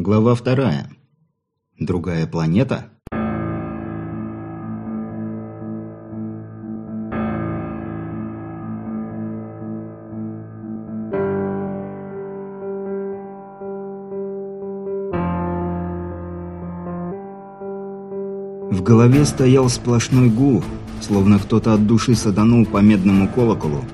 Глава вторая. Другая планета? В голове стоял сплошной гул, словно кто-то от души саданул по медному колоколу,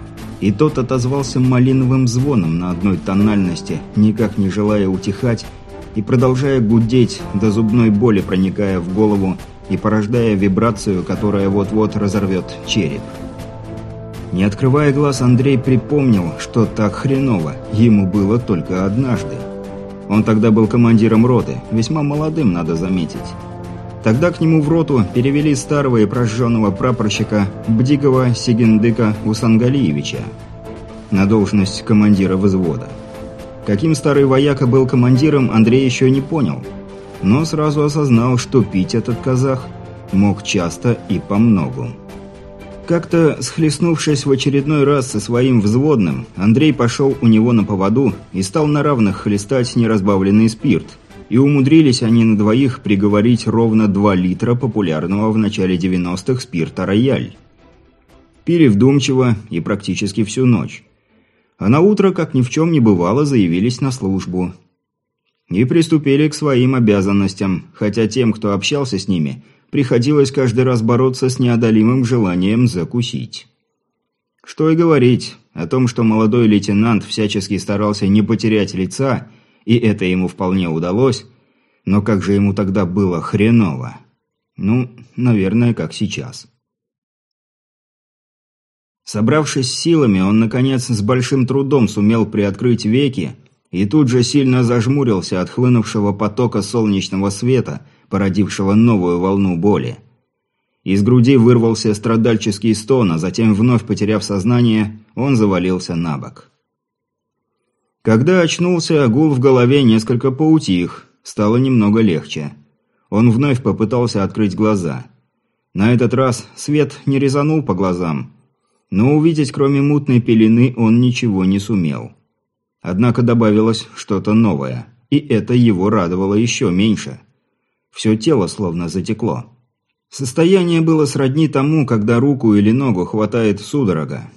и тот отозвался малиновым звоном на одной тональности, никак не желая утихать, и продолжая гудеть до зубной боли, проникая в голову и порождая вибрацию, которая вот-вот разорвет череп. Не открывая глаз, Андрей припомнил, что так хреново ему было только однажды. Он тогда был командиром роты, весьма молодым, надо заметить. Тогда к нему в роту перевели старого и прожженного прапорщика Бдигова Сигендыка Усангалиевича на должность командира взвода. Каким старый вояка был командиром, Андрей еще не понял, но сразу осознал, что пить этот казах мог часто и по многу. Как-то, схлестнувшись в очередной раз со своим взводным, Андрей пошел у него на поводу и стал на равных хлестать неразбавленный спирт – и умудрились они на двоих приговорить ровно 2 литра популярного в начале 90-х спирта «Рояль». Пили вдумчиво и практически всю ночь. А на утро, как ни в чем не бывало, заявились на службу. И приступили к своим обязанностям, хотя тем, кто общался с ними, приходилось каждый раз бороться с неодолимым желанием закусить. Что и говорить о том, что молодой лейтенант всячески старался не потерять лица – и это ему вполне удалось, но как же ему тогда было хреново? Ну, наверное, как сейчас. Собравшись силами, он, наконец, с большим трудом сумел приоткрыть веки и тут же сильно зажмурился от хлынувшего потока солнечного света, породившего новую волну боли. Из груди вырвался страдальческий стон, а затем, вновь потеряв сознание, он завалился на бок. Когда очнулся, гул в голове несколько поутих, стало немного легче. Он вновь попытался открыть глаза. На этот раз свет не резанул по глазам, но увидеть кроме мутной пелены он ничего не сумел. Однако добавилось что-то новое, и это его радовало еще меньше. Все тело словно затекло. Состояние было сродни тому, когда руку или ногу хватает судорога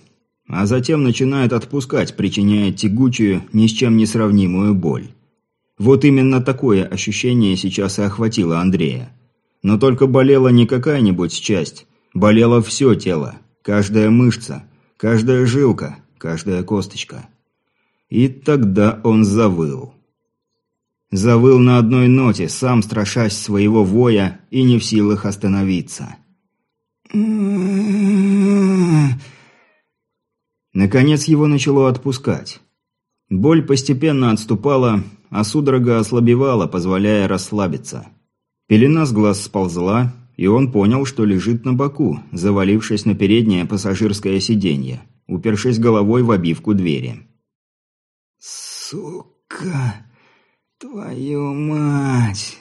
а затем начинает отпускать, причиняя тягучую, ни с чем не сравнимую боль. Вот именно такое ощущение сейчас и охватило Андрея. Но только болела не какая-нибудь часть, болело все тело, каждая мышца, каждая жилка, каждая косточка. И тогда он завыл. Завыл на одной ноте, сам страшась своего воя и не в силах остановиться. Наконец его начало отпускать. Боль постепенно отступала, а судорога ослабевала, позволяя расслабиться. Пелена с глаз сползла, и он понял, что лежит на боку, завалившись на переднее пассажирское сиденье, упершись головой в обивку двери. «Сука! Твою мать!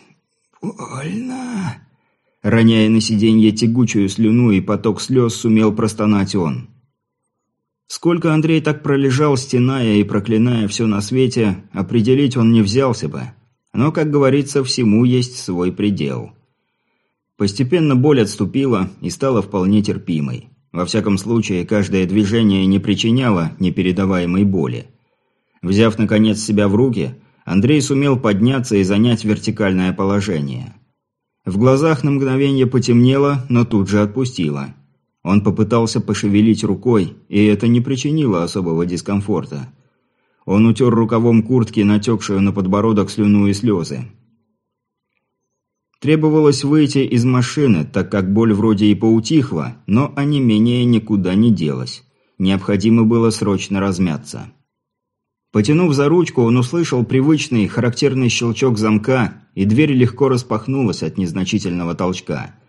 Больно!» Роняя на сиденье тягучую слюну и поток слез, сумел простонать он. Сколько Андрей так пролежал, стеная и проклиная все на свете, определить он не взялся бы. Но, как говорится, всему есть свой предел. Постепенно боль отступила и стала вполне терпимой. Во всяком случае, каждое движение не причиняло непередаваемой боли. Взяв, наконец, себя в руки, Андрей сумел подняться и занять вертикальное положение. В глазах на мгновение потемнело, но тут же отпустило – он попытался пошевелить рукой, и это не причинило особого дискомфорта. Он утер рукавом куртки натекшую на подбородок слюну и слезы. Требовалось выйти из машины, так как боль вроде и поутихла, но онемение никуда не делось. Необходимо было срочно размяться. Потянув за ручку, он услышал привычный, характерный щелчок замка, и дверь легко распахнулась от незначительного толчка –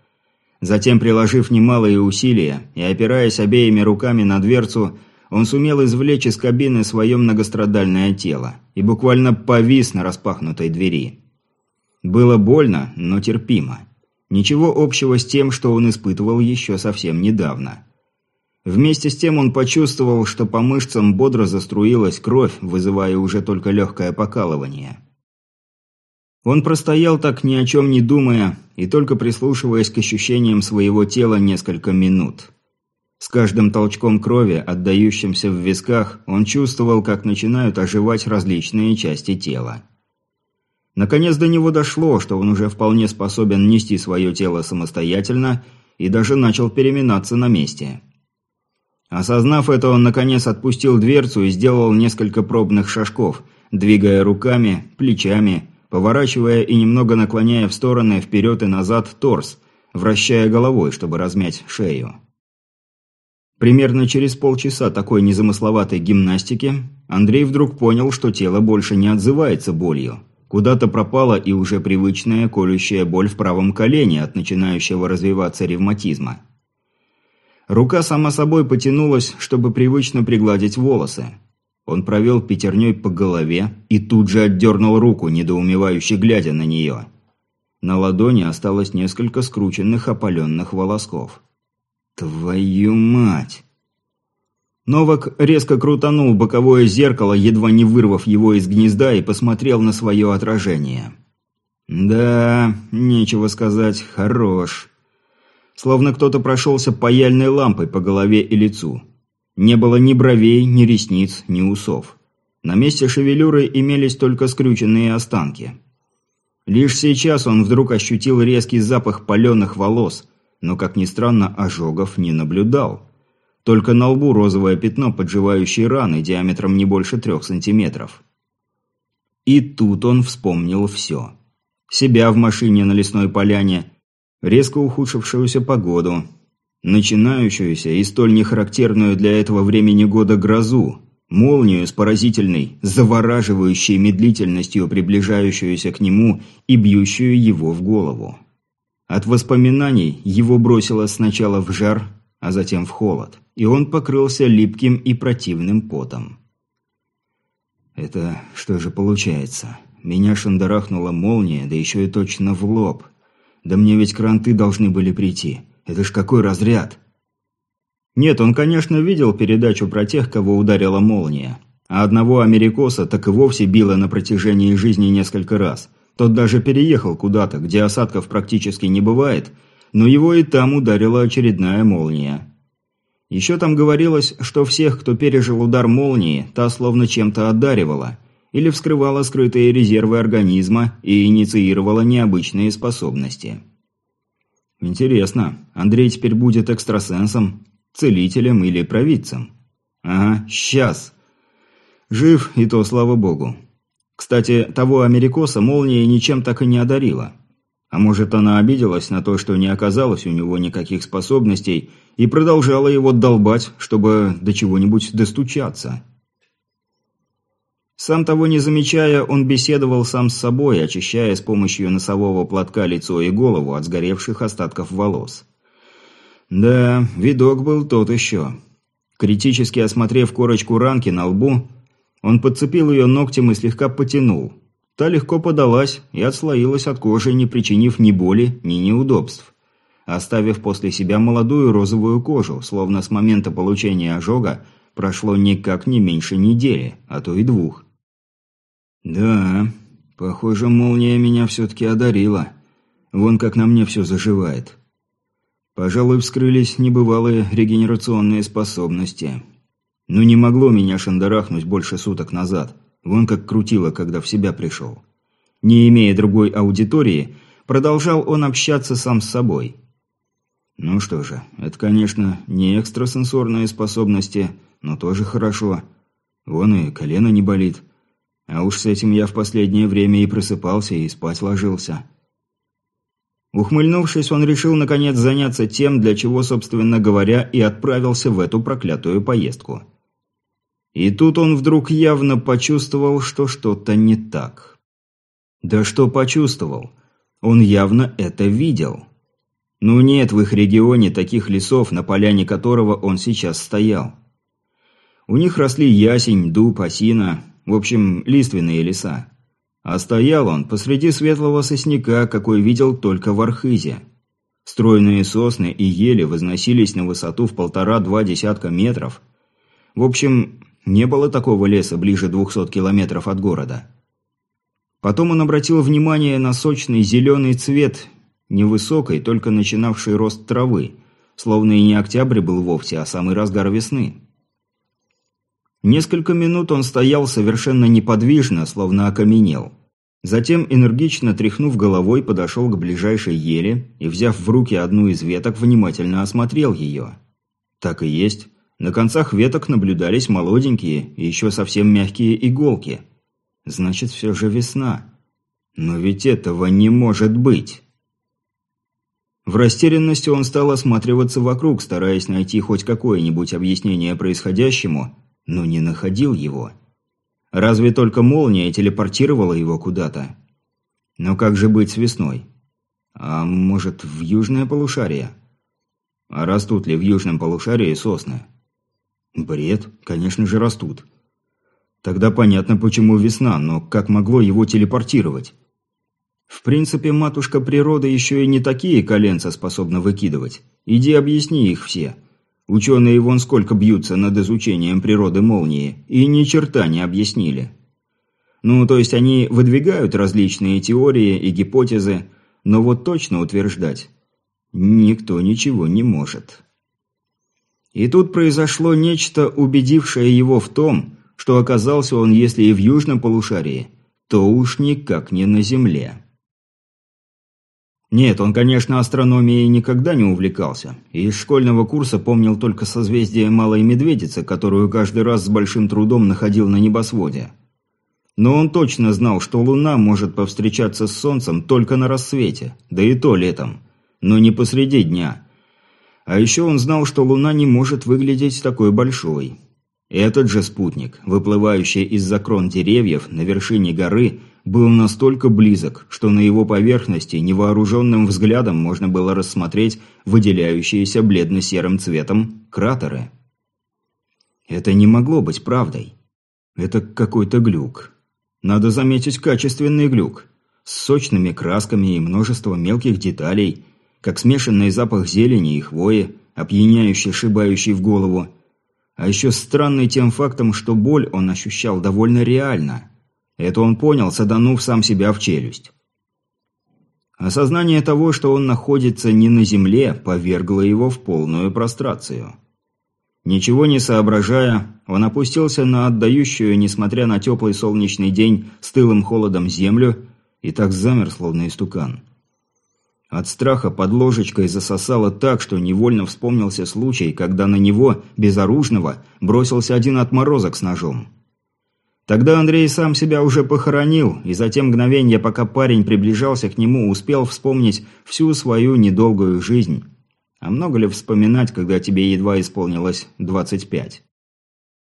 Затем, приложив немалые усилия и опираясь обеими руками на дверцу, он сумел извлечь из кабины свое многострадальное тело и буквально повис на распахнутой двери. Было больно, но терпимо. Ничего общего с тем, что он испытывал еще совсем недавно. Вместе с тем он почувствовал, что по мышцам бодро заструилась кровь, вызывая уже только легкое покалывание. Он простоял так ни о чем не думая и только прислушиваясь к ощущениям своего тела несколько минут. С каждым толчком крови, отдающимся в висках, он чувствовал, как начинают оживать различные части тела. Наконец до него дошло, что он уже вполне способен нести свое тело самостоятельно и даже начал переминаться на месте. Осознав это, он наконец отпустил дверцу и сделал несколько пробных шажков, двигая руками, плечами, поворачивая и немного наклоняя в стороны вперед и назад торс, вращая головой, чтобы размять шею. Примерно через полчаса такой незамысловатой гимнастики Андрей вдруг понял, что тело больше не отзывается болью. Куда-то пропала и уже привычная колющая боль в правом колене от начинающего развиваться ревматизма. Рука сама собой потянулась, чтобы привычно пригладить волосы. Он провел пятерней по голове и тут же отдернул руку, недоумевающе глядя на нее. На ладони осталось несколько скрученных опаленных волосков. «Твою мать!» Новак резко крутанул боковое зеркало, едва не вырвав его из гнезда, и посмотрел на свое отражение. «Да, нечего сказать, хорош». Словно кто-то прошелся паяльной лампой по голове и лицу. Не было ни бровей, ни ресниц, ни усов. На месте шевелюры имелись только скрюченные останки. Лишь сейчас он вдруг ощутил резкий запах паленых волос, но, как ни странно, ожогов не наблюдал. Только на лбу розовое пятно подживающей раны диаметром не больше трех сантиметров. И тут он вспомнил все. Себя в машине на лесной поляне, резко ухудшившуюся погоду, начинающуюся и столь нехарактерную для этого времени года грозу, молнию с поразительной, завораживающей медлительностью приближающуюся к нему и бьющую его в голову. От воспоминаний его бросило сначала в жар, а затем в холод, и он покрылся липким и противным потом. «Это что же получается? Меня шандарахнула молния, да еще и точно в лоб. Да мне ведь кранты должны были прийти. Это ж какой разряд!» Нет, он, конечно, видел передачу про тех, кого ударила молния. А одного америкоса так и вовсе било на протяжении жизни несколько раз – тот даже переехал куда-то, где осадков практически не бывает, но его и там ударила очередная молния. Еще там говорилось, что всех, кто пережил удар молнии, та словно чем-то одаривала или вскрывала скрытые резервы организма и инициировала необычные способности. Интересно, Андрей теперь будет экстрасенсом, целителем или провидцем? Ага, сейчас. Жив, и то слава богу. Кстати, того америкоса молния ничем так и не одарила. А может, она обиделась на то, что не оказалось у него никаких способностей, и продолжала его долбать, чтобы до чего-нибудь достучаться. Сам того не замечая, он беседовал сам с собой, очищая с помощью носового платка лицо и голову от сгоревших остатков волос. Да, видок был тот еще. Критически осмотрев корочку ранки на лбу, он подцепил ее ногтем и слегка потянул. Та легко подалась и отслоилась от кожи, не причинив ни боли, ни неудобств. Оставив после себя молодую розовую кожу, словно с момента получения ожога прошло никак не меньше недели, а то и двух. «Да, похоже, молния меня все-таки одарила. Вон как на мне все заживает. Пожалуй, вскрылись небывалые регенерационные способности». Ну не могло меня шандарахнуть больше суток назад. Вон как крутило, когда в себя пришел. Не имея другой аудитории, продолжал он общаться сам с собой. Ну что же, это, конечно, не экстрасенсорные способности, но тоже хорошо. Вон и колено не болит. А уж с этим я в последнее время и просыпался, и спать ложился. Ухмыльнувшись, он решил наконец заняться тем, для чего, собственно говоря, и отправился в эту проклятую поездку. И тут он вдруг явно почувствовал, что что-то не так. Да что почувствовал? Он явно это видел. Ну нет в их регионе таких лесов, на поляне которого он сейчас стоял. У них росли ясень, дуб, осина, в общем, лиственные леса. А стоял он посреди светлого сосняка, какой видел только в Архизе. Стройные сосны и ели возносились на высоту в полтора-два десятка метров. В общем, не было такого леса ближе 200 километров от города. Потом он обратил внимание на сочный зеленый цвет невысокой, только начинавший рост травы, словно и не октябрь был вовсе, а самый разгар весны. Несколько минут он стоял совершенно неподвижно, словно окаменел. Затем, энергично тряхнув головой, подошел к ближайшей еле и, взяв в руки одну из веток, внимательно осмотрел ее. Так и есть. На концах веток наблюдались молоденькие и еще совсем мягкие иголки. Значит, все же весна. Но ведь этого не может быть. В растерянности он стал осматриваться вокруг, стараясь найти хоть какое-нибудь объяснение происходящему, но не находил его. Разве только молния телепортировала его куда-то? Но как же быть с весной? А может, в южное полушарие? А растут ли в южном полушарии сосны? Бред, конечно же, растут. Тогда понятно, почему весна, но как могло его телепортировать? В принципе, матушка природа еще и не такие коленца способна выкидывать. Иди объясни их все. Ученые вон сколько бьются над изучением природы молнии, и ни черта не объяснили. Ну, то есть они выдвигают различные теории и гипотезы, но вот точно утверждать никто ничего не может. И тут произошло нечто, убедившее его в том, что оказался он, если и в южном полушарии, то уж никак не на Земле. Нет, он, конечно, астрономией никогда не увлекался. Из школьного курса помнил только созвездие Малой Медведицы, которую каждый раз с большим трудом находил на небосводе. Но он точно знал, что Луна может повстречаться с Солнцем только на рассвете, да и то летом, но не посреди дня. А еще он знал, что Луна не может выглядеть такой большой. Этот же спутник, выплывающий из-за крон деревьев на вершине горы, был настолько близок, что на его поверхности невооруженным взглядом можно было рассмотреть выделяющиеся бледно-серым цветом кратеры. Это не могло быть правдой. Это какой-то глюк. Надо заметить качественный глюк. С сочными красками и множеством мелких деталей, как смешанный запах зелени и хвои, опьяняющий, шибающий в голову. А еще странный тем фактом, что боль он ощущал довольно реально – это он понял, саданув сам себя в челюсть. Осознание того, что он находится не на земле, повергло его в полную прострацию. Ничего не соображая, он опустился на отдающую, несмотря на теплый солнечный день, стылым холодом землю и так замер, словно истукан. От страха под ложечкой засосало так, что невольно вспомнился случай, когда на него, безоружного, бросился один отморозок с ножом. Тогда Андрей сам себя уже похоронил, и за те мгновения, пока парень приближался к нему, успел вспомнить всю свою недолгую жизнь. А много ли вспоминать, когда тебе едва исполнилось 25?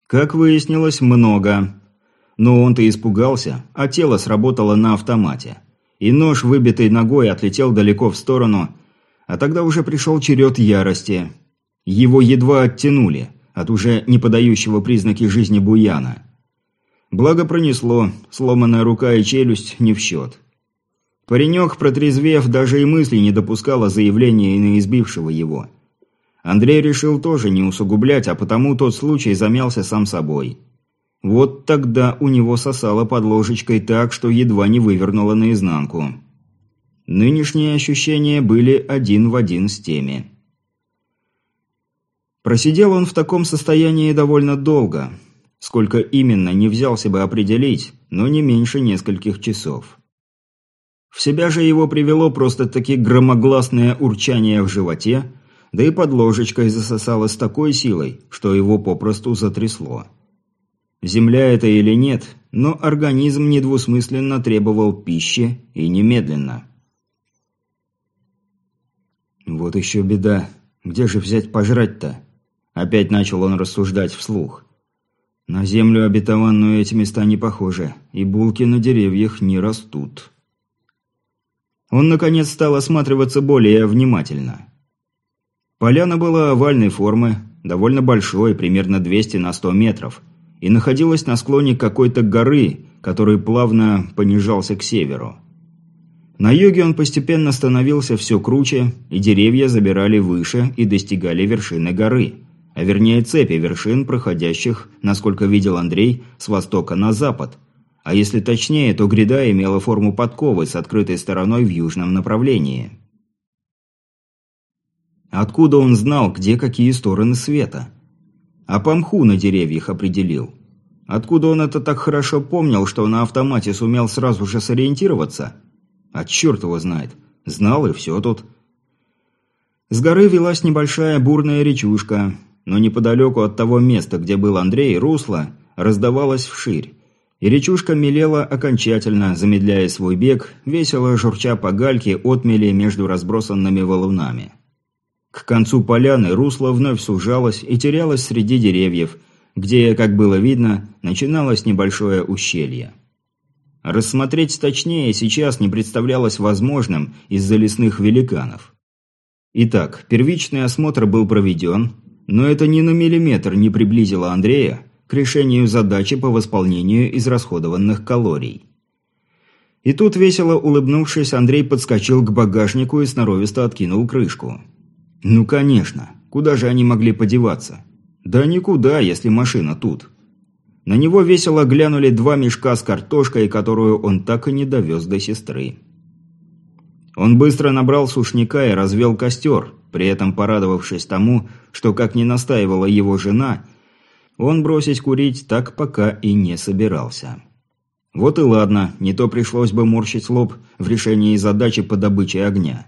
Как выяснилось, много. Но он-то испугался, а тело сработало на автомате. И нож, выбитый ногой, отлетел далеко в сторону, а тогда уже пришел черед ярости. Его едва оттянули от уже не подающего признаки жизни буяна. Благо пронесло, сломанная рука и челюсть не в счет. Паренек, протрезвев, даже и мысли не допускал о заявлении на избившего его. Андрей решил тоже не усугублять, а потому тот случай замялся сам собой. Вот тогда у него сосало под ложечкой так, что едва не вывернуло наизнанку. Нынешние ощущения были один в один с теми. Просидел он в таком состоянии довольно долго – Сколько именно, не взялся бы определить, но не меньше нескольких часов. В себя же его привело просто-таки громогласное урчание в животе, да и под ложечкой засосало с такой силой, что его попросту затрясло. Земля это или нет, но организм недвусмысленно требовал пищи и немедленно. «Вот еще беда. Где же взять пожрать-то?» Опять начал он рассуждать вслух. На землю обетованную эти места не похожи, и булки на деревьях не растут. Он, наконец, стал осматриваться более внимательно. Поляна была овальной формы, довольно большой, примерно 200 на 100 метров, и находилась на склоне какой-то горы, который плавно понижался к северу. На юге он постепенно становился все круче, и деревья забирали выше и достигали вершины горы – а вернее цепи вершин, проходящих, насколько видел Андрей, с востока на запад, а если точнее, то гряда имела форму подковы с открытой стороной в южном направлении. Откуда он знал, где какие стороны света? А по мху на деревьях определил. Откуда он это так хорошо помнил, что на автомате сумел сразу же сориентироваться? А черт его знает. Знал и все тут. С горы велась небольшая бурная речушка, но неподалеку от того места, где был Андрей, русло раздавалось вширь. И речушка мелела окончательно, замедляя свой бег, весело журча по гальке отмели между разбросанными валунами. К концу поляны русло вновь сужалось и терялось среди деревьев, где, как было видно, начиналось небольшое ущелье. Рассмотреть точнее сейчас не представлялось возможным из-за лесных великанов. Итак, первичный осмотр был проведен, но это ни на миллиметр не приблизило Андрея к решению задачи по восполнению израсходованных калорий. И тут, весело улыбнувшись, Андрей подскочил к багажнику и сноровисто откинул крышку. Ну, конечно. Куда же они могли подеваться? Да никуда, если машина тут. На него весело глянули два мешка с картошкой, которую он так и не довез до сестры. Он быстро набрал сушняка и развел костер, при этом порадовавшись тому, что, как ни настаивала его жена, он бросить курить так пока и не собирался. Вот и ладно, не то пришлось бы морщить лоб в решении задачи по добыче огня.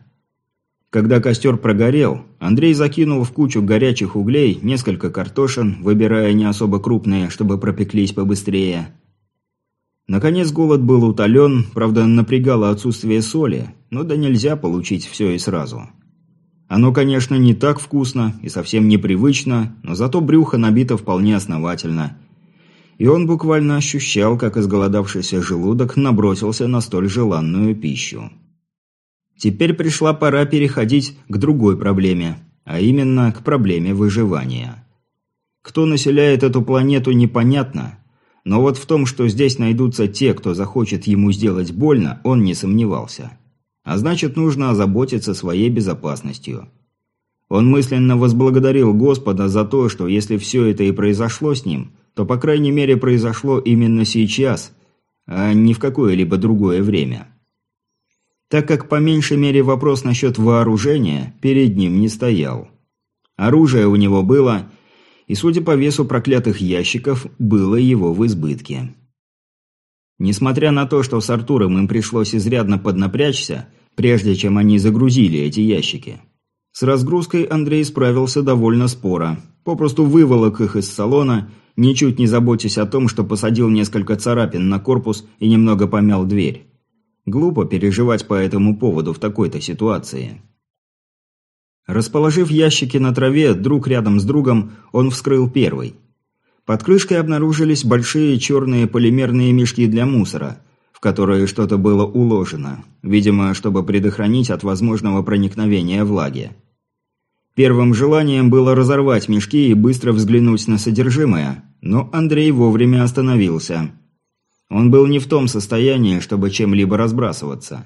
Когда костер прогорел, Андрей закинул в кучу горячих углей несколько картошин, выбирая не особо крупные, чтобы пропеклись побыстрее. Наконец голод был утолен, правда напрягало отсутствие соли, но да нельзя получить все и сразу. Оно, конечно, не так вкусно и совсем непривычно, но зато брюхо набито вполне основательно. И он буквально ощущал, как изголодавшийся желудок набросился на столь желанную пищу. Теперь пришла пора переходить к другой проблеме, а именно к проблеме выживания. Кто населяет эту планету, непонятно, но вот в том, что здесь найдутся те, кто захочет ему сделать больно, он не сомневался. А значит, нужно озаботиться своей безопасностью. Он мысленно возблагодарил Господа за то, что если все это и произошло с ним, то по крайней мере произошло именно сейчас, а не в какое-либо другое время так как по меньшей мере вопрос насчет вооружения перед ним не стоял. Оружие у него было, и, судя по весу проклятых ящиков, было его в избытке. Несмотря на то, что с Артуром им пришлось изрядно поднапрячься, прежде чем они загрузили эти ящики. С разгрузкой Андрей справился довольно споро, попросту выволок их из салона, ничуть не заботясь о том, что посадил несколько царапин на корпус и немного помял дверь. Глупо переживать по этому поводу в такой-то ситуации. Расположив ящики на траве друг рядом с другом, он вскрыл первый. Под крышкой обнаружились большие черные полимерные мешки для мусора, в которые что-то было уложено, видимо, чтобы предохранить от возможного проникновения влаги. Первым желанием было разорвать мешки и быстро взглянуть на содержимое, но Андрей вовремя остановился – он был не в том состоянии, чтобы чем-либо разбрасываться.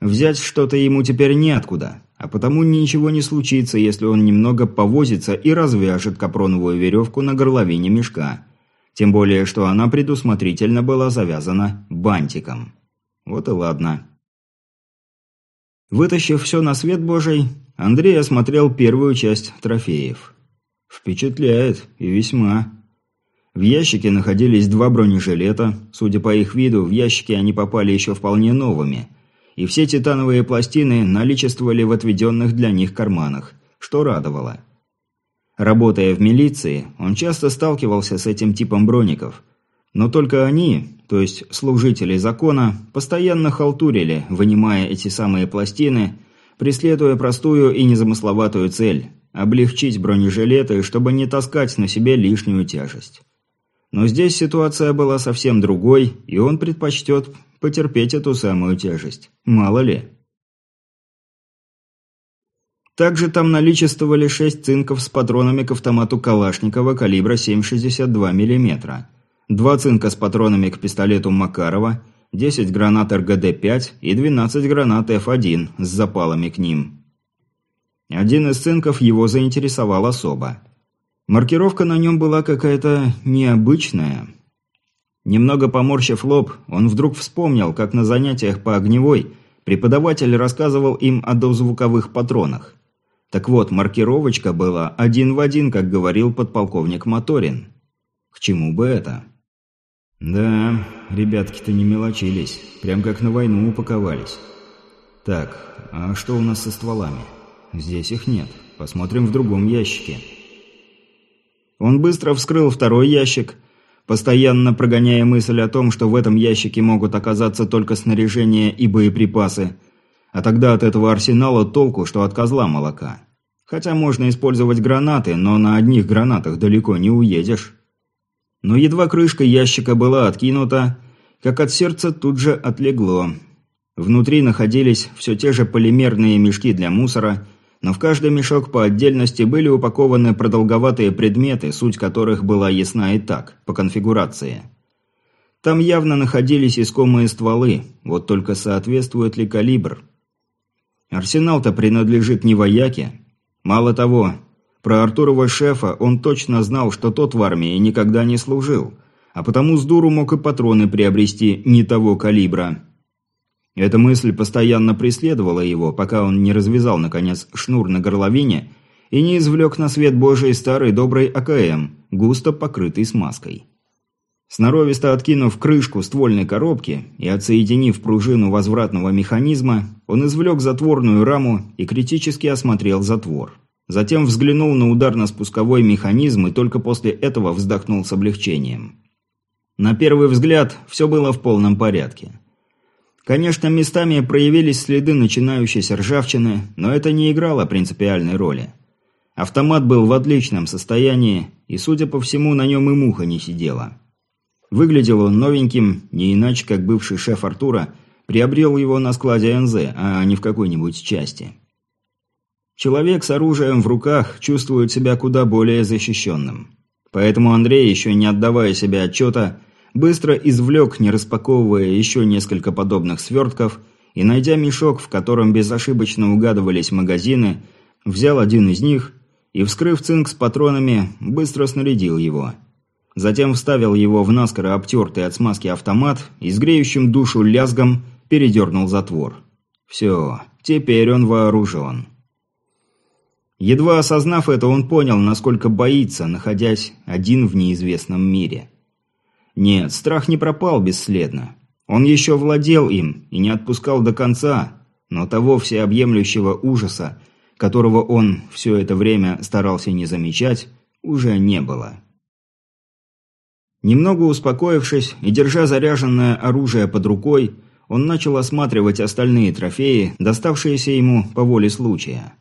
Взять что-то ему теперь неоткуда, а потому ничего не случится, если он немного повозится и развяжет капроновую веревку на горловине мешка. Тем более, что она предусмотрительно была завязана бантиком. Вот и ладно. Вытащив все на свет божий, Андрей осмотрел первую часть трофеев. Впечатляет, и весьма. В ящике находились два бронежилета. Судя по их виду, в ящике они попали еще вполне новыми. И все титановые пластины наличествовали в отведенных для них карманах, что радовало. Работая в милиции, он часто сталкивался с этим типом броников. Но только они, то есть служители закона, постоянно халтурили, вынимая эти самые пластины, преследуя простую и незамысловатую цель – облегчить бронежилеты, чтобы не таскать на себе лишнюю тяжесть. Но здесь ситуация была совсем другой, и он предпочтет потерпеть эту самую тяжесть. Мало ли. Также там наличествовали шесть цинков с патронами к автомату Калашникова калибра 7,62 мм, два цинка с патронами к пистолету Макарова, 10 гранат РГД-5 и 12 гранат F1 с запалами к ним. Один из цинков его заинтересовал особо. Маркировка на нем была какая-то необычная. Немного поморщив лоб, он вдруг вспомнил, как на занятиях по огневой преподаватель рассказывал им о дозвуковых патронах. Так вот, маркировочка была один в один, как говорил подполковник Моторин. К чему бы это? Да, ребятки-то не мелочились, прям как на войну упаковались. Так, а что у нас со стволами? Здесь их нет. Посмотрим в другом ящике. Он быстро вскрыл второй ящик, постоянно прогоняя мысль о том, что в этом ящике могут оказаться только снаряжение и боеприпасы, а тогда от этого арсенала толку, что от козла молока. Хотя можно использовать гранаты, но на одних гранатах далеко не уедешь. Но едва крышка ящика была откинута, как от сердца тут же отлегло. Внутри находились все те же полимерные мешки для мусора но в каждый мешок по отдельности были упакованы продолговатые предметы, суть которых была ясна и так, по конфигурации. Там явно находились искомые стволы, вот только соответствует ли калибр. Арсенал-то принадлежит не вояке. Мало того, про Артурова шефа он точно знал, что тот в армии никогда не служил, а потому с дуру мог и патроны приобрести не того калибра. Эта мысль постоянно преследовала его, пока он не развязал, наконец, шнур на горловине и не извлек на свет Божий старый добрый АКМ, густо покрытый смазкой. Сноровисто откинув крышку ствольной коробки и отсоединив пружину возвратного механизма, он извлек затворную раму и критически осмотрел затвор. Затем взглянул на ударно-спусковой механизм и только после этого вздохнул с облегчением. На первый взгляд все было в полном порядке. Конечно, местами проявились следы начинающейся ржавчины, но это не играло принципиальной роли. Автомат был в отличном состоянии, и, судя по всему, на нем и муха не сидела. Выглядел он новеньким, не иначе, как бывший шеф Артура приобрел его на складе НЗ, а не в какой-нибудь части. Человек с оружием в руках чувствует себя куда более защищенным. Поэтому Андрей, еще не отдавая себе отчета, быстро извлек, не распаковывая еще несколько подобных свертков, и, найдя мешок, в котором безошибочно угадывались магазины, взял один из них и, вскрыв цинк с патронами, быстро снарядил его. Затем вставил его в наскоро обтертый от смазки автомат и с греющим душу лязгом передернул затвор. Все, теперь он вооружен. Едва осознав это, он понял, насколько боится, находясь один в неизвестном мире – нет, страх не пропал бесследно. Он еще владел им и не отпускал до конца, но того всеобъемлющего ужаса, которого он все это время старался не замечать, уже не было. Немного успокоившись и держа заряженное оружие под рукой, он начал осматривать остальные трофеи, доставшиеся ему по воле случая.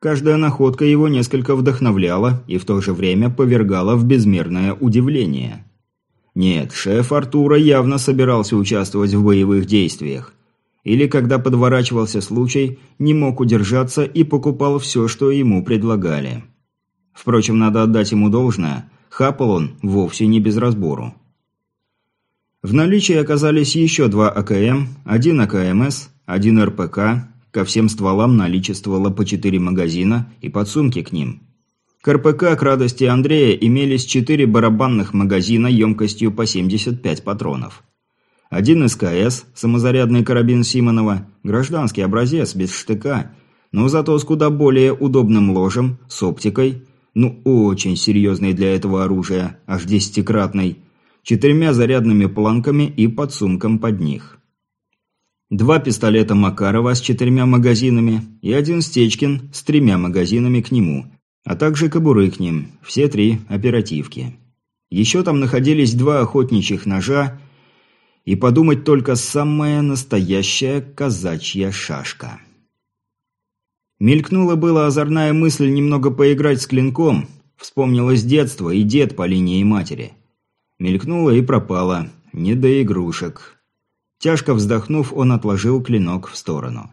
Каждая находка его несколько вдохновляла и в то же время повергала в безмерное удивление – нет, шеф Артура явно собирался участвовать в боевых действиях. Или, когда подворачивался случай, не мог удержаться и покупал все, что ему предлагали. Впрочем, надо отдать ему должное, хапал он вовсе не без разбору. В наличии оказались еще два АКМ, один АКМС, один РПК, ко всем стволам наличествовало по четыре магазина и подсумки к ним – к РПК, к радости Андрея, имелись четыре барабанных магазина емкостью по 75 патронов. Один СКС, самозарядный карабин Симонова, гражданский образец, без штыка, но зато с куда более удобным ложем, с оптикой, ну очень серьезный для этого оружия, аж десятикратный, четырьмя зарядными планками и подсумком под них. Два пистолета Макарова с четырьмя магазинами и один Стечкин с тремя магазинами к нему – а также кобуры к ним, все три оперативки. Еще там находились два охотничьих ножа и подумать только самая настоящая казачья шашка. Мелькнула была озорная мысль немного поиграть с клинком, вспомнилось детство и дед по линии матери. Мелькнула и пропала, не до игрушек. Тяжко вздохнув, он отложил клинок в сторону.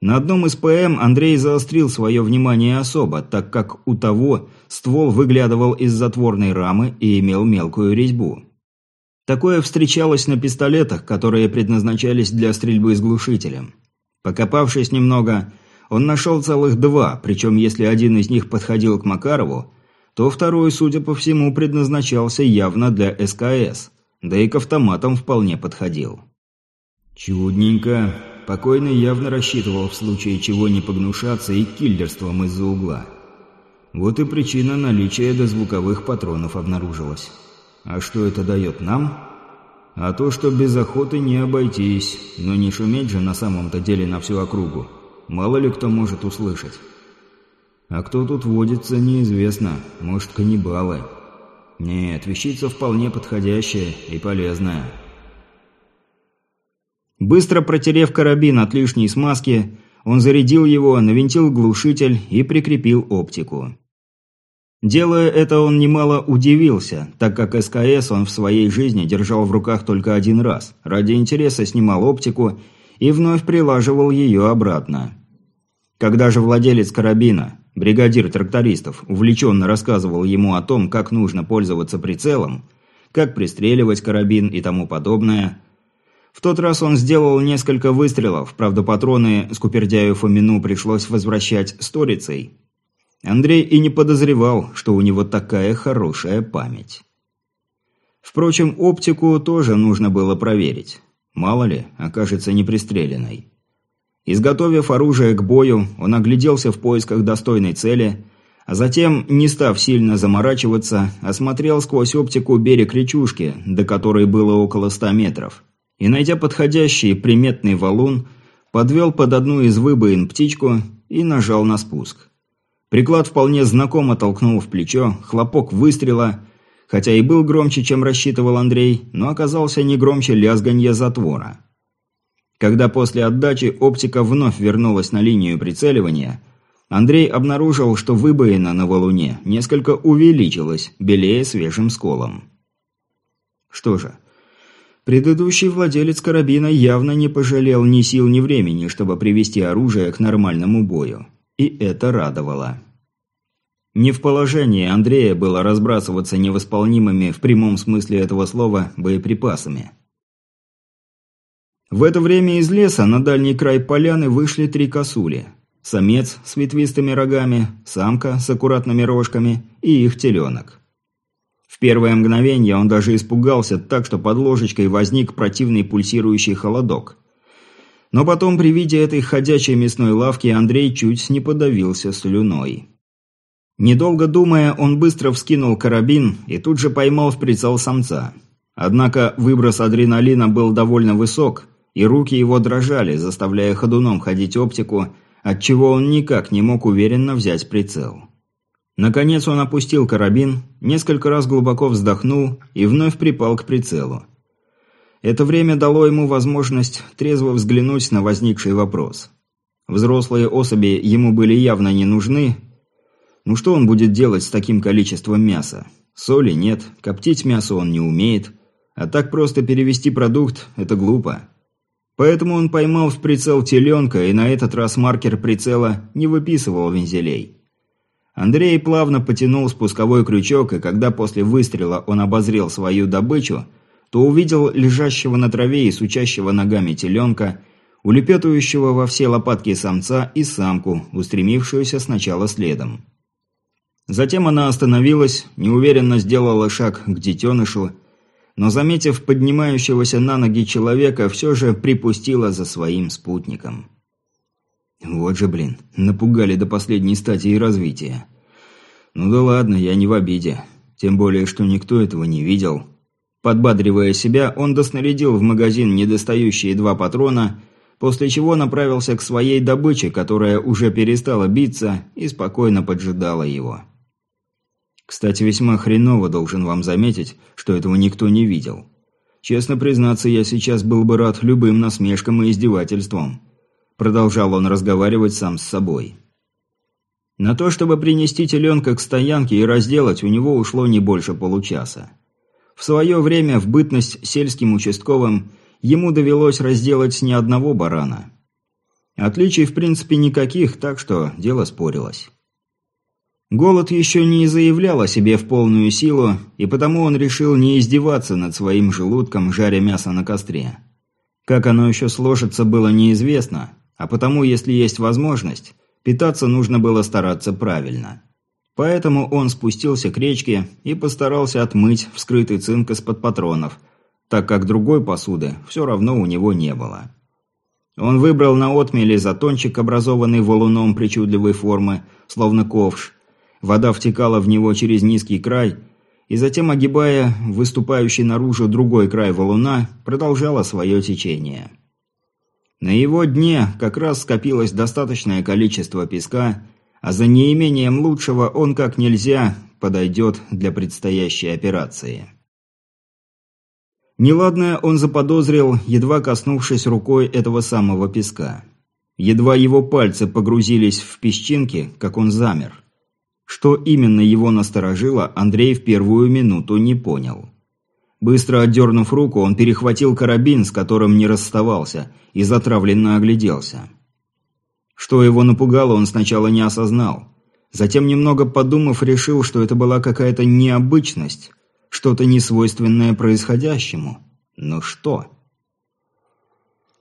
На одном из ПМ Андрей заострил свое внимание особо, так как у того ствол выглядывал из затворной рамы и имел мелкую резьбу. Такое встречалось на пистолетах, которые предназначались для стрельбы с глушителем. Покопавшись немного, он нашел целых два, причем если один из них подходил к Макарову, то второй, судя по всему, предназначался явно для СКС, да и к автоматам вполне подходил. Чудненько. Покойный явно рассчитывал в случае чего не погнушаться и киллерством из-за угла. Вот и причина наличия дозвуковых патронов обнаружилась. А что это дает нам? А то, что без охоты не обойтись, но не шуметь же на самом-то деле на всю округу. Мало ли кто может услышать. А кто тут водится, неизвестно. Может, каннибалы. Нет, вещица вполне подходящая и полезная. Быстро протерев карабин от лишней смазки, он зарядил его, навинтил глушитель и прикрепил оптику. Делая это, он немало удивился, так как СКС он в своей жизни держал в руках только один раз. Ради интереса снимал оптику и вновь прилаживал ее обратно. Когда же владелец карабина, бригадир трактористов, увлеченно рассказывал ему о том, как нужно пользоваться прицелом, как пристреливать карабин и тому подобное, в тот раз он сделал несколько выстрелов, правда патроны Скупердяю Фомину пришлось возвращать сторицей. Андрей и не подозревал, что у него такая хорошая память. Впрочем, оптику тоже нужно было проверить. Мало ли, окажется непристреленной. Изготовив оружие к бою, он огляделся в поисках достойной цели, а затем, не став сильно заморачиваться, осмотрел сквозь оптику берег речушки, до которой было около ста метров, и, найдя подходящий приметный валун, подвел под одну из выбоин птичку и нажал на спуск. Приклад вполне знакомо толкнул в плечо, хлопок выстрела, хотя и был громче, чем рассчитывал Андрей, но оказался не громче лязганья затвора. Когда после отдачи оптика вновь вернулась на линию прицеливания, Андрей обнаружил, что выбоина на валуне несколько увеличилась, белее свежим сколом. Что же, предыдущий владелец карабина явно не пожалел ни сил, ни времени, чтобы привести оружие к нормальному бою. И это радовало. Не в положении Андрея было разбрасываться невосполнимыми в прямом смысле этого слова боеприпасами. В это время из леса на дальний край поляны вышли три косули. Самец с ветвистыми рогами, самка с аккуратными рожками и их теленок. Первое мгновение он даже испугался так, что под ложечкой возник противный пульсирующий холодок. Но потом при виде этой ходячей мясной лавки Андрей чуть не подавился слюной. Недолго думая, он быстро вскинул карабин и тут же поймал в прицел самца. Однако выброс адреналина был довольно высок, и руки его дрожали, заставляя ходуном ходить оптику, отчего он никак не мог уверенно взять прицел. Наконец он опустил карабин, несколько раз глубоко вздохнул и вновь припал к прицелу. Это время дало ему возможность трезво взглянуть на возникший вопрос. Взрослые особи ему были явно не нужны. Ну что он будет делать с таким количеством мяса? Соли нет, коптить мясо он не умеет, а так просто перевести продукт – это глупо. Поэтому он поймал в прицел теленка, и на этот раз маркер прицела не выписывал вензелей. Андрей плавно потянул спусковой крючок, и когда после выстрела он обозрел свою добычу, то увидел лежащего на траве и сучащего ногами теленка, улепетывающего во все лопатки самца и самку, устремившуюся сначала следом. Затем она остановилась, неуверенно сделала шаг к детенышу но, заметив поднимающегося на ноги человека, все же припустила за своим спутником. Вот же, блин, напугали до последней стадии развития. Ну да ладно, я не в обиде. Тем более, что никто этого не видел. Подбадривая себя, он доснарядил в магазин недостающие два патрона, после чего направился к своей добыче, которая уже перестала биться и спокойно поджидала его. Кстати, весьма хреново должен вам заметить, что этого никто не видел. Честно признаться, я сейчас был бы рад любым насмешкам и издевательствам. Продолжал он разговаривать сам с собой. На то, чтобы принести теленка к стоянке и разделать, у него ушло не больше получаса. В свое время, в бытность сельским участковым, ему довелось разделать не одного барана. Отличий, в принципе, никаких, так что дело спорилось. Голод еще не заявлял о себе в полную силу, и потому он решил не издеваться над своим желудком, жаря мясо на костре. Как оно еще сложится, было неизвестно, а потому, если есть возможность, питаться нужно было стараться правильно. Поэтому он спустился к речке и постарался отмыть вскрытый цинк из-под патронов, так как другой посуды все равно у него не было. Он выбрал на отмеле затончик, образованный валуном причудливой формы, словно ковш. Вода втекала в него через низкий край, и затем, огибая выступающий наружу другой край валуна, продолжала свое течение. На его дне как раз скопилось достаточное количество песка, а за неимением лучшего он как нельзя подойдет для предстоящей операции. Неладное он заподозрил, едва коснувшись рукой этого самого песка. Едва его пальцы погрузились в песчинки, как он замер. Что именно его насторожило, Андрей в первую минуту не понял. Быстро отдернув руку, он перехватил карабин, с которым не расставался, и затравленно огляделся. Что его напугало, он сначала не осознал. Затем, немного подумав, решил, что это была какая-то необычность, что-то несвойственное происходящему. Но что?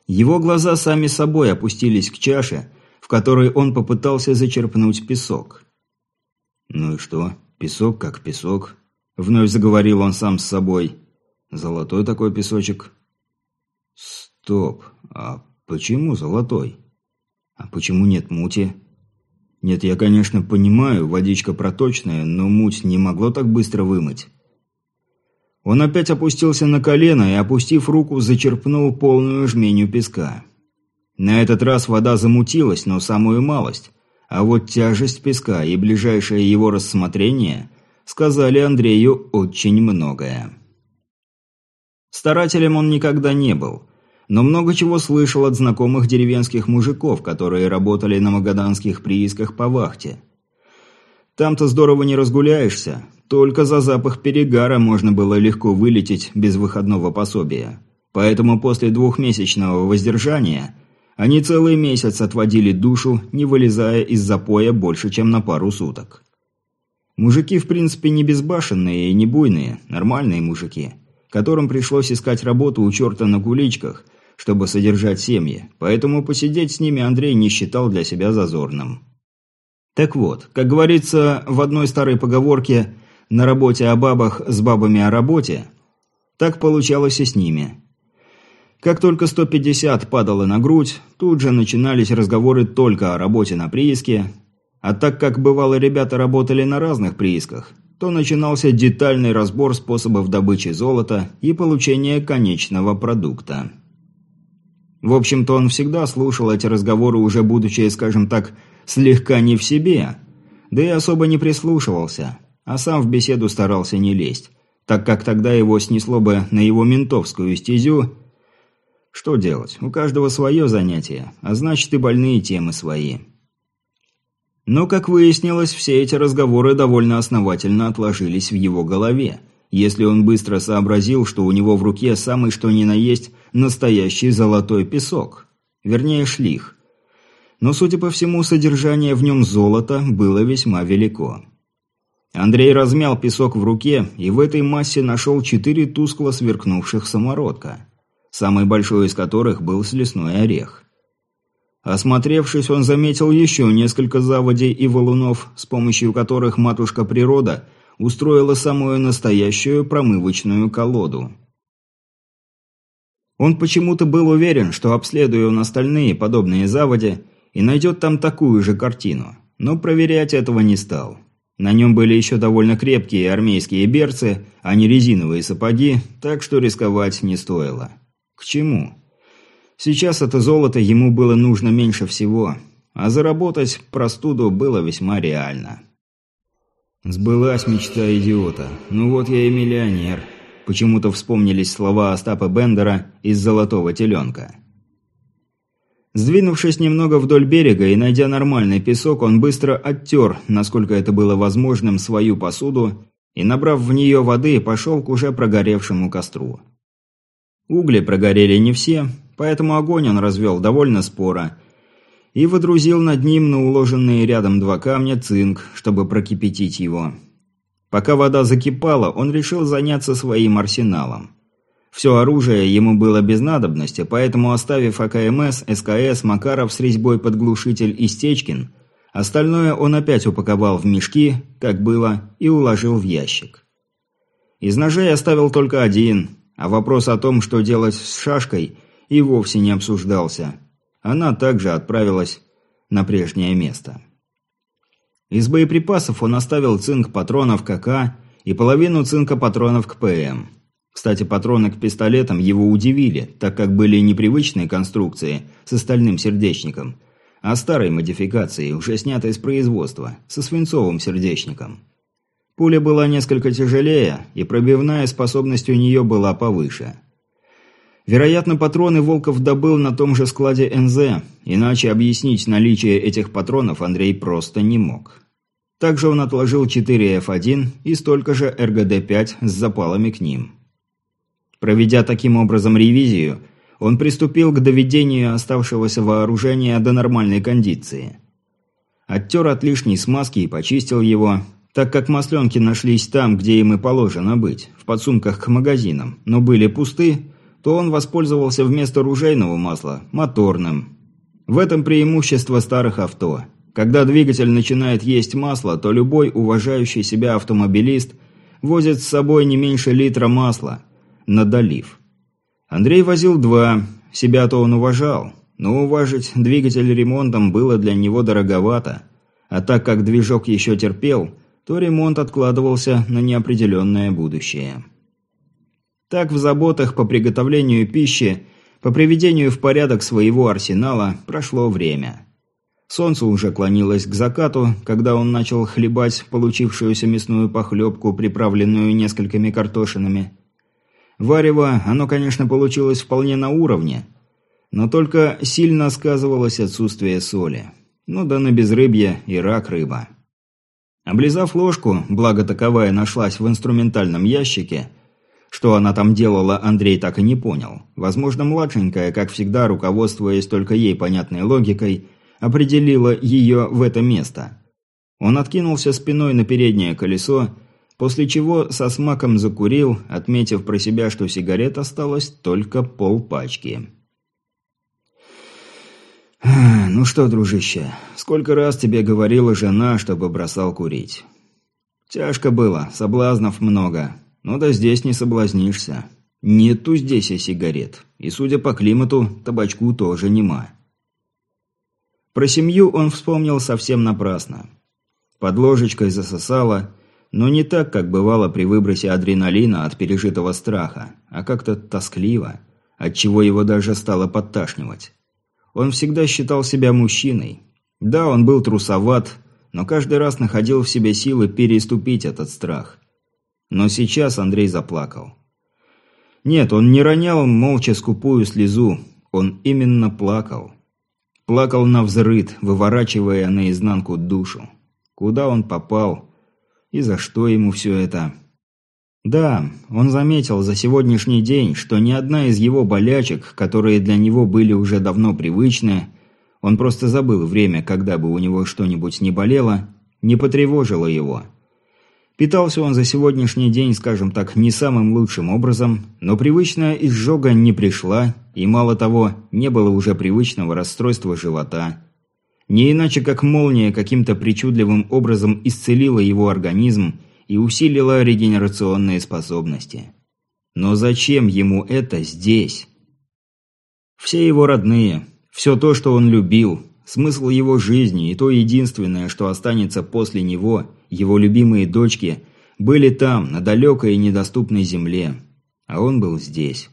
Его глаза сами собой опустились к чаше, в которой он попытался зачерпнуть песок. «Ну и что? Песок как песок», — вновь заговорил он сам с собой. «Золотой такой песочек». «Стоп, а почему золотой? А почему нет мути?» «Нет, я, конечно, понимаю, водичка проточная, но муть не могло так быстро вымыть». Он опять опустился на колено и, опустив руку, зачерпнул полную жменю песка. На этот раз вода замутилась, но самую малость. А вот тяжесть песка и ближайшее его рассмотрение сказали Андрею очень многое. Старателем он никогда не был, но много чего слышал от знакомых деревенских мужиков, которые работали на магаданских приисках по вахте. Там-то здорово не разгуляешься, только за запах перегара можно было легко вылететь без выходного пособия. Поэтому после двухмесячного воздержания они целый месяц отводили душу, не вылезая из запоя больше, чем на пару суток. Мужики, в принципе, не безбашенные и не буйные, нормальные мужики, которым пришлось искать работу у черта на куличках, чтобы содержать семьи, поэтому посидеть с ними Андрей не считал для себя зазорным. Так вот, как говорится в одной старой поговорке – на работе о бабах с бабами о работе, так получалось и с ними. Как только 150 падало на грудь, тут же начинались разговоры только о работе на прииске, а так как бывало ребята работали на разных приисках, то начинался детальный разбор способов добычи золота и получения конечного продукта. В общем-то, он всегда слушал эти разговоры, уже будучи, скажем так, слегка не в себе, да и особо не прислушивался – а сам в беседу старался не лезть, так как тогда его снесло бы на его ментовскую стезю. Что делать? У каждого свое занятие, а значит и больные темы свои. Но, как выяснилось, все эти разговоры довольно основательно отложились в его голове, если он быстро сообразил, что у него в руке самый что ни на есть настоящий золотой песок. Вернее, шлих. Но, судя по всему, содержание в нем золота было весьма велико. Андрей размял песок в руке и в этой массе нашел четыре тускло сверкнувших самородка, самый большой из которых был с лесной орех. Осмотревшись, он заметил еще несколько заводей и валунов, с помощью которых матушка природа устроила самую настоящую промывочную колоду. Он почему-то был уверен, что обследуя он остальные подобные заводи и найдет там такую же картину, но проверять этого не стал. На нем были еще довольно крепкие армейские берцы, а не резиновые сапоги, так что рисковать не стоило. К чему? Сейчас это золото ему было нужно меньше всего, а заработать простуду было весьма реально. «Сбылась мечта идиота. Ну вот я и миллионер», – почему-то вспомнились слова Остапа Бендера из «Золотого теленка». Сдвинувшись немного вдоль берега и найдя нормальный песок, он быстро оттер, насколько это было возможным, свою посуду и, набрав в нее воды, пошел к уже прогоревшему костру. Угли прогорели не все, поэтому огонь он развел довольно споро и водрузил над ним на уложенные рядом два камня цинк, чтобы прокипятить его. Пока вода закипала, он решил заняться своим арсеналом. Все оружие ему было без надобности, поэтому, оставив АКМС, СКС, Макаров с резьбой под глушитель и Стечкин, Остальное он опять упаковал в мешки, как было, и уложил в ящик. Из ножей оставил только один, а вопрос о том, что делать с шашкой, и вовсе не обсуждался. Она также отправилась на прежнее место. Из боеприпасов он оставил цинк патронов КК и половину цинка патронов к ПМ. Кстати, патроны к пистолетам его удивили, так как были непривычные конструкции с остальным сердечником, а старой модификации, уже снятой с производства, со свинцовым сердечником. Пуля была несколько тяжелее, и пробивная способность у нее была повыше. Вероятно, патроны Волков добыл на том же складе НЗ, иначе объяснить наличие этих патронов Андрей просто не мог. Также он отложил 4 F1 и столько же РГД-5 с запалами к ним. Проведя таким образом ревизию, он приступил к доведению оставшегося вооружения до нормальной кондиции. Оттер от лишней смазки и почистил его, так как масленки нашлись там, где им и положено быть, в подсумках к магазинам, но были пусты, то он воспользовался вместо ружейного масла моторным. В этом преимущество старых авто. Когда двигатель начинает есть масло, то любой уважающий себя автомобилист возит с собой не меньше литра масла – на долив. Андрей возил два, себя-то он уважал, но уважить двигатель ремонтом было для него дороговато, а так как движок еще терпел, то ремонт откладывался на неопределенное будущее. Так в заботах по приготовлению пищи, по приведению в порядок своего арсенала прошло время. Солнце уже клонилось к закату, когда он начал хлебать получившуюся мясную похлебку, приправленную несколькими картошинами. Варево, оно, конечно, получилось вполне на уровне, но только сильно сказывалось отсутствие соли. Ну да на безрыбье и рак рыба. Облизав ложку, благо таковая нашлась в инструментальном ящике, что она там делала, Андрей так и не понял. Возможно, младшенькая, как всегда, руководствуясь только ей понятной логикой, определила ее в это место. Он откинулся спиной на переднее колесо После чего со смаком закурил, отметив про себя, что сигарет осталось только полпачки. «Ну что, дружище, сколько раз тебе говорила жена, чтобы бросал курить?» «Тяжко было, соблазнов много, но да здесь не соблазнишься. Нету здесь и сигарет, и, судя по климату, табачку тоже нема». Про семью он вспомнил совсем напрасно. Под ложечкой засосало, но не так, как бывало при выбросе адреналина от пережитого страха, а как-то тоскливо, отчего его даже стало подташнивать. Он всегда считал себя мужчиной. Да, он был трусоват, но каждый раз находил в себе силы переступить этот страх. Но сейчас Андрей заплакал. Нет, он не ронял молча скупую слезу, он именно плакал. Плакал на взрыд, выворачивая наизнанку душу. Куда он попал, и за что ему все это? Да, он заметил за сегодняшний день, что ни одна из его болячек, которые для него были уже давно привычны, он просто забыл время, когда бы у него что-нибудь не болело, не потревожило его. Питался он за сегодняшний день, скажем так, не самым лучшим образом, но привычная изжога не пришла, и мало того, не было уже привычного расстройства живота – не иначе как молния каким-то причудливым образом исцелила его организм и усилила регенерационные способности. Но зачем ему это здесь? Все его родные, все то, что он любил, смысл его жизни и то единственное, что останется после него, его любимые дочки, были там, на далекой и недоступной земле. А он был здесь.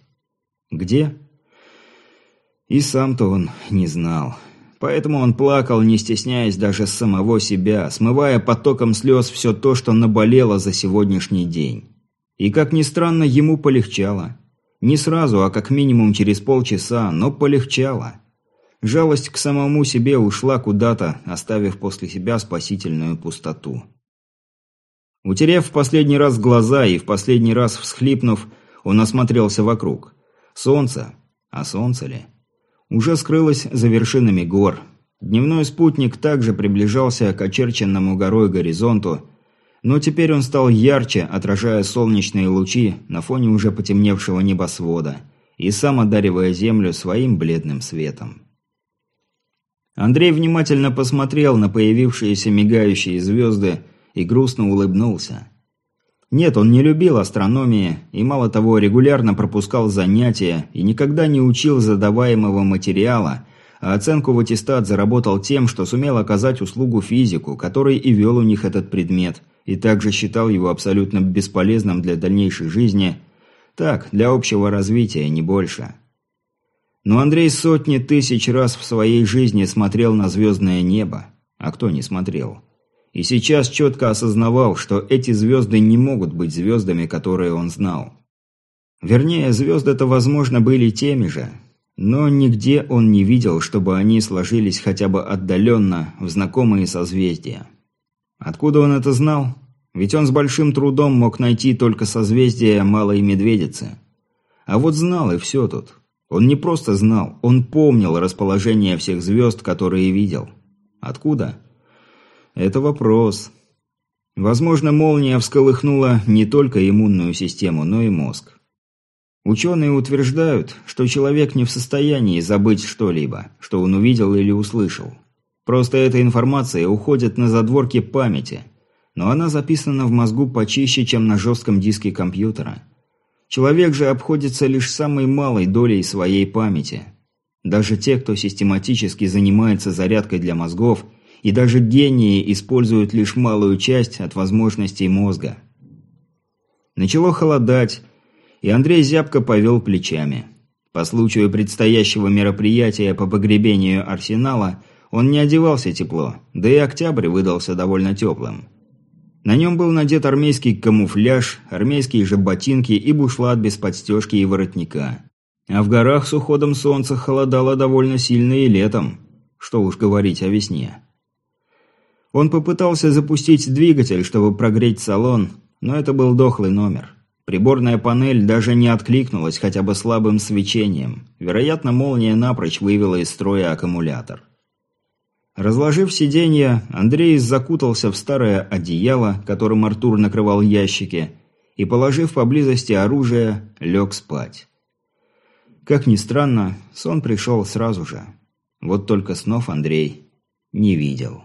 Где? И сам-то он не знал. Поэтому он плакал, не стесняясь даже самого себя, смывая потоком слез все то, что наболело за сегодняшний день. И, как ни странно, ему полегчало. Не сразу, а как минимум через полчаса, но полегчало. Жалость к самому себе ушла куда-то, оставив после себя спасительную пустоту. Утерев в последний раз глаза и в последний раз всхлипнув, он осмотрелся вокруг. Солнце. А солнце ли? уже скрылась за вершинами гор. Дневной спутник также приближался к очерченному горой горизонту, но теперь он стал ярче, отражая солнечные лучи на фоне уже потемневшего небосвода и сам одаривая землю своим бледным светом. Андрей внимательно посмотрел на появившиеся мигающие звезды и грустно улыбнулся. Нет, он не любил астрономии и, мало того, регулярно пропускал занятия и никогда не учил задаваемого материала, а оценку в аттестат заработал тем, что сумел оказать услугу физику, который и вел у них этот предмет, и также считал его абсолютно бесполезным для дальнейшей жизни, так, для общего развития, не больше. Но Андрей сотни тысяч раз в своей жизни смотрел на звездное небо, а кто не смотрел? И сейчас четко осознавал, что эти звезды не могут быть звездами, которые он знал. Вернее, звезды-то, возможно, были теми же, но нигде он не видел, чтобы они сложились хотя бы отдаленно в знакомые созвездия. Откуда он это знал? Ведь он с большим трудом мог найти только созвездие Малой Медведицы. А вот знал и все тут. Он не просто знал, он помнил расположение всех звезд, которые видел. Откуда? Это вопрос. Возможно, молния всколыхнула не только иммунную систему, но и мозг. Ученые утверждают, что человек не в состоянии забыть что-либо, что он увидел или услышал. Просто эта информация уходит на задворки памяти, но она записана в мозгу почище, чем на жестком диске компьютера. Человек же обходится лишь самой малой долей своей памяти. Даже те, кто систематически занимается зарядкой для мозгов – и даже гении используют лишь малую часть от возможностей мозга. Начало холодать, и Андрей зябко повел плечами. По случаю предстоящего мероприятия по погребению арсенала он не одевался тепло, да и октябрь выдался довольно теплым. На нем был надет армейский камуфляж, армейские же ботинки и бушлат без подстежки и воротника. А в горах с уходом солнца холодало довольно сильно и летом, что уж говорить о весне. Он попытался запустить двигатель, чтобы прогреть салон, но это был дохлый номер. Приборная панель даже не откликнулась хотя бы слабым свечением. Вероятно, молния напрочь вывела из строя аккумулятор. Разложив сиденье, Андрей закутался в старое одеяло, которым Артур накрывал ящики, и, положив поблизости оружие, лег спать. Как ни странно, сон пришел сразу же. Вот только снов Андрей не видел.